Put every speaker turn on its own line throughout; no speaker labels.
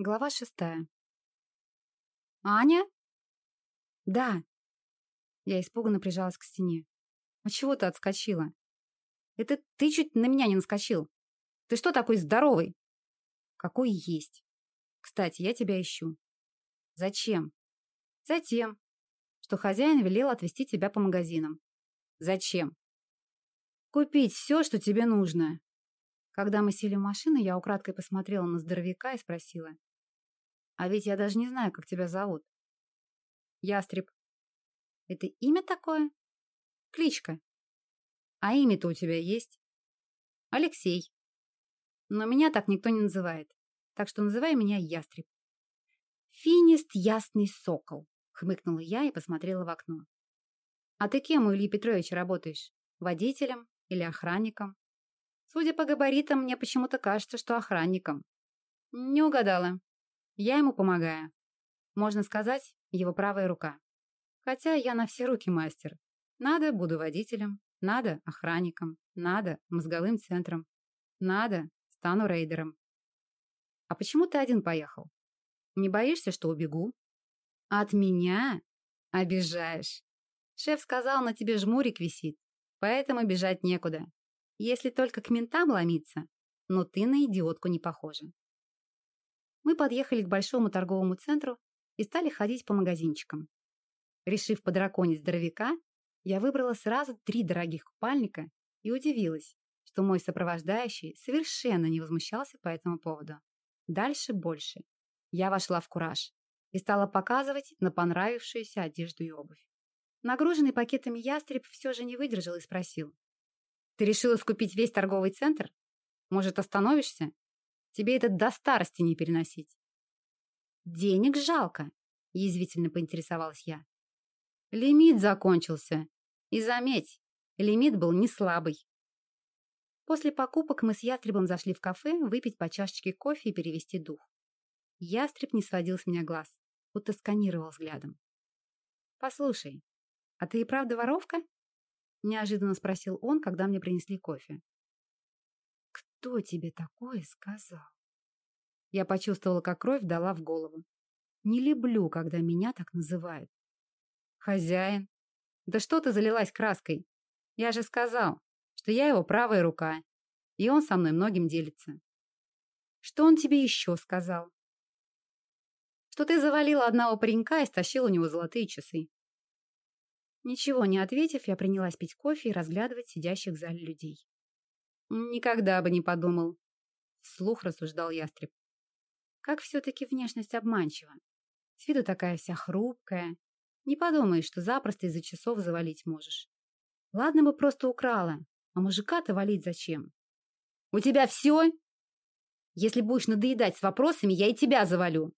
Глава шестая. «Аня?» «Да». Я испуганно прижалась к стене. «А чего ты отскочила?» «Это ты чуть на меня не наскочил. Ты что такой здоровый?» «Какой есть. Кстати, я тебя ищу». «Зачем?» «Затем, что хозяин велел отвезти тебя по магазинам». «Зачем?» «Купить все, что тебе нужно». Когда мы сели в машину, я украдкой посмотрела на здоровяка и спросила. А ведь я даже не знаю, как тебя зовут. Ястреб. Это имя такое? Кличка. А имя-то у тебя есть? Алексей. Но меня так никто не называет. Так что называй меня Ястреб. Финист Ясный Сокол, хмыкнула я и посмотрела в окно. А ты кем у Ильи Петровича работаешь? Водителем или охранником? Судя по габаритам, мне почему-то кажется, что охранником. Не угадала. Я ему помогаю. Можно сказать, его правая рука. Хотя я на все руки мастер. Надо, буду водителем. Надо, охранником. Надо, мозговым центром. Надо, стану рейдером. А почему ты один поехал? Не боишься, что убегу? От меня? Обижаешь. Шеф сказал, на тебе жмурик висит, поэтому бежать некуда. Если только к ментам ломиться, но ты на идиотку не похожа. Мы подъехали к большому торговому центру и стали ходить по магазинчикам. Решив подраконить здоровяка, я выбрала сразу три дорогих купальника и удивилась, что мой сопровождающий совершенно не возмущался по этому поводу. Дальше больше. Я вошла в кураж и стала показывать на понравившуюся одежду и обувь. Нагруженный пакетами ястреб все же не выдержал и спросил. «Ты решила скупить весь торговый центр? Может, остановишься? Тебе это до старости не переносить. Денег жалко, язвительно поинтересовалась я. Лимит закончился. И заметь, лимит был не слабый. После покупок мы с Ястребом зашли в кафе выпить по чашечке кофе и перевести дух. Ястреб не сводил с меня глаз, будто сканировал взглядом. «Послушай, а ты и правда воровка?» Неожиданно спросил он, когда мне принесли кофе. Кто тебе такое сказал? Я почувствовала, как кровь дала в голову. Не люблю, когда меня так называют. Хозяин. Да что ты залилась краской? Я же сказал, что я его правая рука, и он со мной многим делится. Что он тебе еще сказал? Что ты завалила одного паренька и стащила у него золотые часы. Ничего не ответив, я принялась пить кофе и разглядывать сидящих в зале людей. Никогда бы не подумал. Вслух рассуждал ястреб. Как все-таки внешность обманчива. С виду такая вся хрупкая. Не подумай, что запросто из-за часов завалить можешь. Ладно бы просто украла, а мужика-то валить зачем? У тебя все? Если будешь надоедать с вопросами, я и тебя завалю.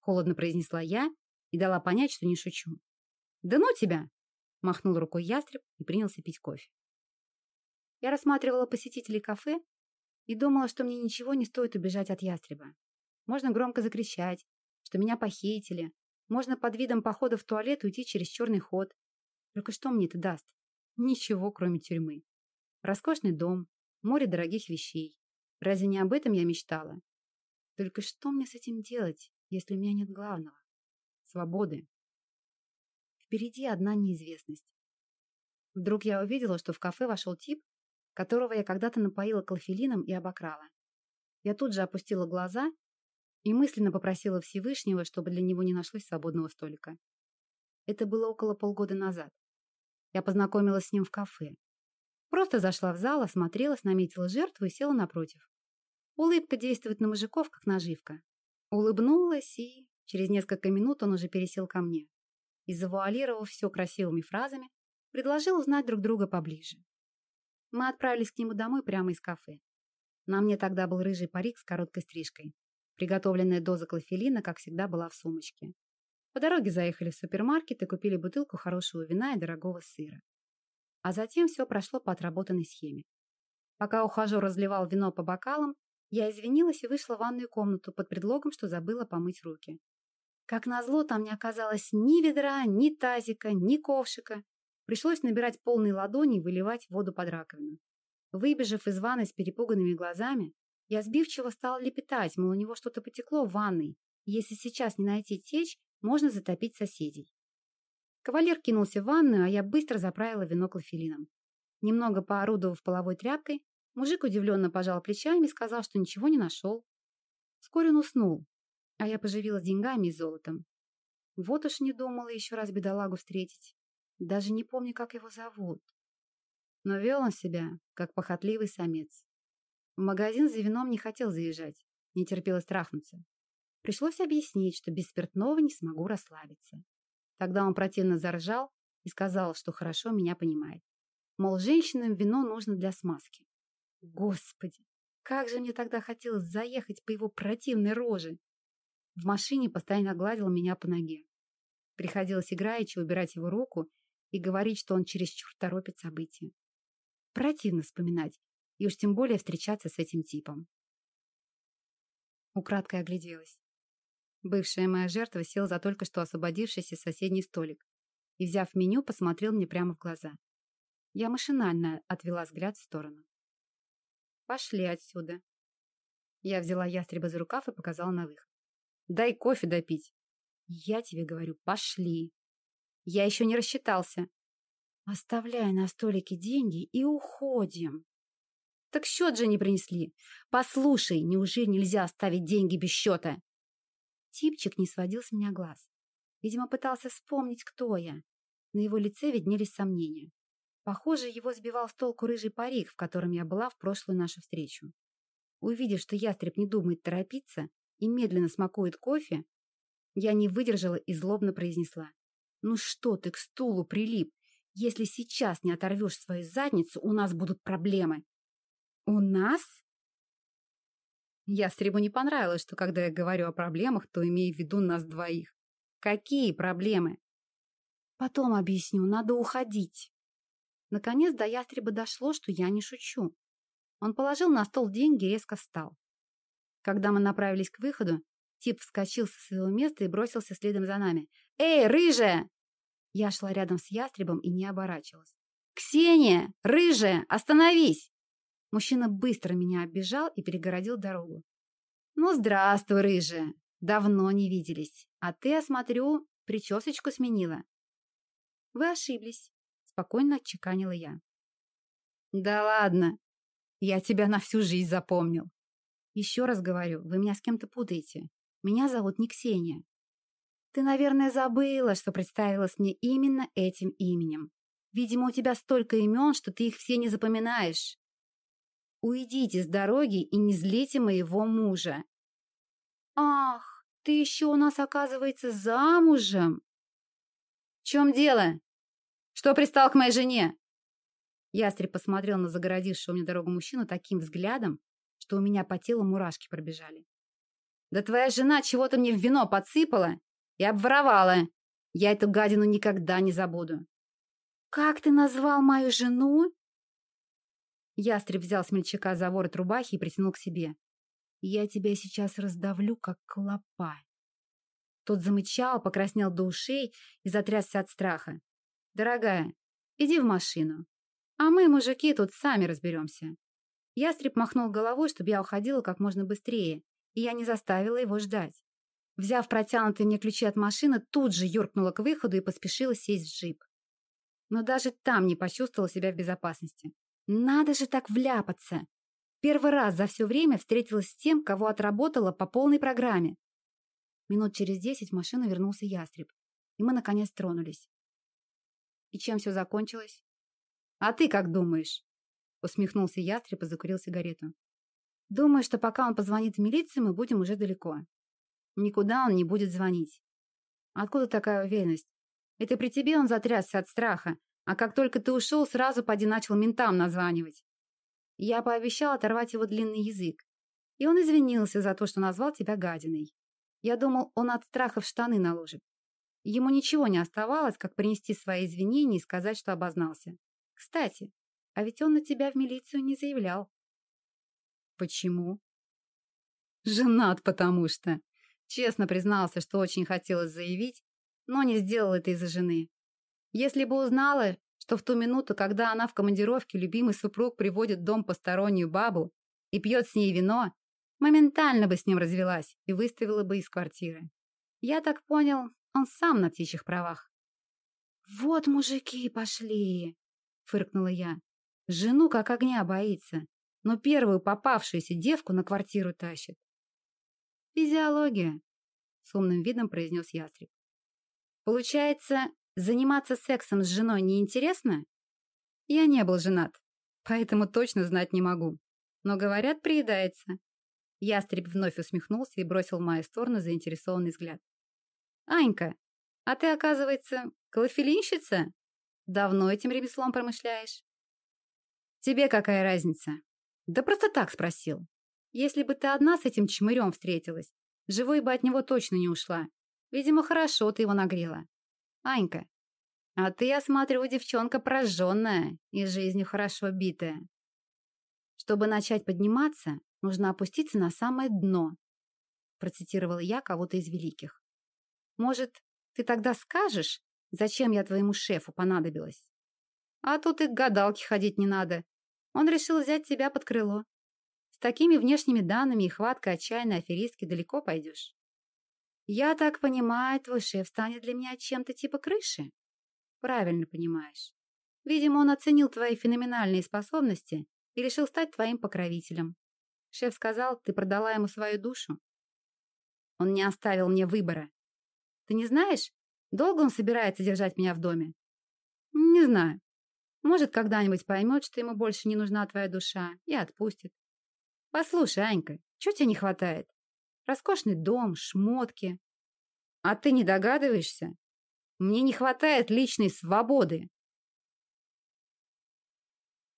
Холодно произнесла я и дала понять, что не шучу. Да ну тебя! Махнул рукой ястреб и принялся пить кофе. Я рассматривала посетителей кафе и думала, что мне ничего не стоит убежать от ястреба. Можно громко закричать, что меня похитили. Можно под видом похода в туалет уйти через черный ход. Только что мне это даст? Ничего, кроме тюрьмы. Роскошный дом, море дорогих вещей. Разве не об этом я мечтала? Только что мне с этим делать, если у меня нет главного? Свободы. Впереди одна неизвестность. Вдруг я увидела, что в кафе вошел тип, которого я когда-то напоила клофелином и обокрала. Я тут же опустила глаза и мысленно попросила Всевышнего, чтобы для него не нашлось свободного столика. Это было около полгода назад. Я познакомилась с ним в кафе. Просто зашла в зал, осмотрелась, наметила жертву и села напротив. Улыбка действует на мужиков, как наживка. Улыбнулась, и через несколько минут он уже пересел ко мне. И, завуалировав все красивыми фразами, предложил узнать друг друга поближе. Мы отправились к нему домой прямо из кафе. На мне тогда был рыжий парик с короткой стрижкой. Приготовленная доза клофелина, как всегда, была в сумочке. По дороге заехали в супермаркет и купили бутылку хорошего вина и дорогого сыра. А затем все прошло по отработанной схеме. Пока ухажер разливал вино по бокалам, я извинилась и вышла в ванную комнату под предлогом, что забыла помыть руки. Как назло, там не оказалось ни ведра, ни тазика, ни ковшика. Пришлось набирать полные ладони и выливать воду под раковину. Выбежав из ванной с перепуганными глазами, Я сбивчиво стала лепетать, мол, у него что-то потекло в ванной, и если сейчас не найти течь, можно затопить соседей. Кавалер кинулся в ванную, а я быстро заправила вино клофелином. Немного поорудовав половой тряпкой, мужик удивленно пожал плечами и сказал, что ничего не нашел. Вскоре он уснул, а я поживилась деньгами и золотом. Вот уж не думала еще раз бедолагу встретить. Даже не помню, как его зовут. Но вел он себя, как похотливый самец. В магазин за вином не хотел заезжать, не терпелось трахнуться. Пришлось объяснить, что без спиртного не смогу расслабиться. Тогда он противно заржал и сказал, что хорошо меня понимает. Мол, женщинам вино нужно для смазки. Господи, как же мне тогда хотелось заехать по его противной роже. В машине постоянно гладил меня по ноге. Приходилось играючи убирать его руку и говорить, что он чересчур торопит события. Противно вспоминать, и уж тем более встречаться с этим типом. Украдкой огляделась. Бывшая моя жертва сел за только что освободившийся соседний столик и, взяв меню, посмотрел мне прямо в глаза. Я машинально отвела взгляд в сторону. «Пошли отсюда». Я взяла ястреба за рукав и показала на выход. «Дай кофе допить». «Я тебе говорю, пошли». «Я еще не рассчитался». «Оставляй на столике деньги и уходим». «Так счет же не принесли. Послушай, неужели нельзя оставить деньги без счета?» Типчик не сводил с меня глаз. Видимо, пытался вспомнить, кто я. На его лице виднелись сомнения. Похоже, его сбивал с толку рыжий парик, в котором я была в прошлую нашу встречу. Увидев, что ястреб не думает торопиться и медленно смакует кофе, я не выдержала и злобно произнесла. «Ну что ты к стулу прилип? Если сейчас не оторвешь свою задницу, у нас будут проблемы». «У нас?» Ястребу не понравилось, что когда я говорю о проблемах, то имею в виду нас двоих. Какие проблемы? Потом объясню, надо уходить. Наконец до ястреба дошло, что я не шучу. Он положил на стол деньги и резко встал. Когда мы направились к выходу, тип вскочил со своего места и бросился следом за нами. «Эй, рыжая!» Я шла рядом с ястребом и не оборачивалась. «Ксения! Рыжая! Остановись!» Мужчина быстро меня оббежал и перегородил дорогу. «Ну, здравствуй, рыжая! Давно не виделись. А ты, я смотрю, причесочку сменила». «Вы ошиблись», — спокойно отчеканила я. «Да ладно! Я тебя на всю жизнь запомнил!» «Еще раз говорю, вы меня с кем-то путаете. Меня зовут не Ксения». «Ты, наверное, забыла, что представилась мне именно этим именем. Видимо, у тебя столько имен, что ты их все не запоминаешь. Уйдите с дороги и не злите моего мужа. Ах, ты еще у нас, оказывается, замужем. В чем дело? Что пристал к моей жене? Ястреб посмотрел на загородившего мне дорогу мужчину таким взглядом, что у меня по телу мурашки пробежали. Да твоя жена чего-то мне в вино подсыпала и обворовала. Я эту гадину никогда не забуду. Как ты назвал мою жену? Ястреб взял смельчака за ворот рубахи и притянул к себе. «Я тебя сейчас раздавлю, как клопа». Тот замычал, покраснел до ушей и затрясся от страха. «Дорогая, иди в машину. А мы, мужики, тут сами разберемся». Ястреб махнул головой, чтобы я уходила как можно быстрее, и я не заставила его ждать. Взяв протянутые мне ключи от машины, тут же юркнула к выходу и поспешила сесть в джип. Но даже там не почувствовала себя в безопасности. Надо же так вляпаться. Первый раз за все время встретилась с тем, кого отработала по полной программе. Минут через десять в машину вернулся ястреб, и мы, наконец, тронулись. И чем все закончилось? А ты как думаешь? Усмехнулся ястреб и закурил сигарету. Думаю, что пока он позвонит в милицию, мы будем уже далеко. Никуда он не будет звонить. Откуда такая уверенность? Это при тебе он затрясся от страха, а как только ты ушел, сразу поди начал ментам названивать. Я пообещал оторвать его длинный язык. И он извинился за то, что назвал тебя гадиной. Я думал, он от страха в штаны наложит. Ему ничего не оставалось, как принести свои извинения и сказать, что обознался. Кстати, а ведь он на тебя в милицию не заявлял. Почему? Женат, потому что. Честно признался, что очень хотелось заявить, но не сделал это из-за жены. Если бы узнала, что в ту минуту, когда она в командировке, любимый супруг приводит в дом постороннюю бабу и пьет с ней вино, Моментально бы с ним развелась и выставила бы из квартиры. Я так понял, он сам на птичьих правах. «Вот мужики пошли!» — фыркнула я. «Жену как огня боится, но первую попавшуюся девку на квартиру тащит». «Физиология», — с умным видом произнес ястреб. «Получается, заниматься сексом с женой неинтересно?» Я не был женат, поэтому точно знать не могу. Но, говорят, приедается. Ястреб вновь усмехнулся и бросил в мою сторону заинтересованный взгляд. «Анька, а ты, оказывается, клофелинщица? Давно этим ремеслом промышляешь?» «Тебе какая разница?» «Да просто так спросил. Если бы ты одна с этим чмырем встретилась, живой бы от него точно не ушла. Видимо, хорошо ты его нагрела. Анька, а ты, я смотрю, девчонка прожженная и жизнью хорошо битая. Чтобы начать подниматься, нужно опуститься на самое дно, процитировала я кого-то из великих. Может, ты тогда скажешь, зачем я твоему шефу понадобилась? А тут и к гадалке ходить не надо. Он решил взять тебя под крыло. Такими внешними данными и хваткой отчаянной аферистки далеко пойдешь. Я так понимаю, твой шеф станет для меня чем-то типа крыши? Правильно понимаешь. Видимо, он оценил твои феноменальные способности и решил стать твоим покровителем. Шеф сказал, ты продала ему свою душу. Он не оставил мне выбора. Ты не знаешь, долго он собирается держать меня в доме? Не знаю. Может, когда-нибудь поймет, что ему больше не нужна твоя душа, и отпустит. Послушай, Анька, чего тебе не хватает? Роскошный дом, шмотки. А ты не догадываешься? Мне не хватает личной свободы.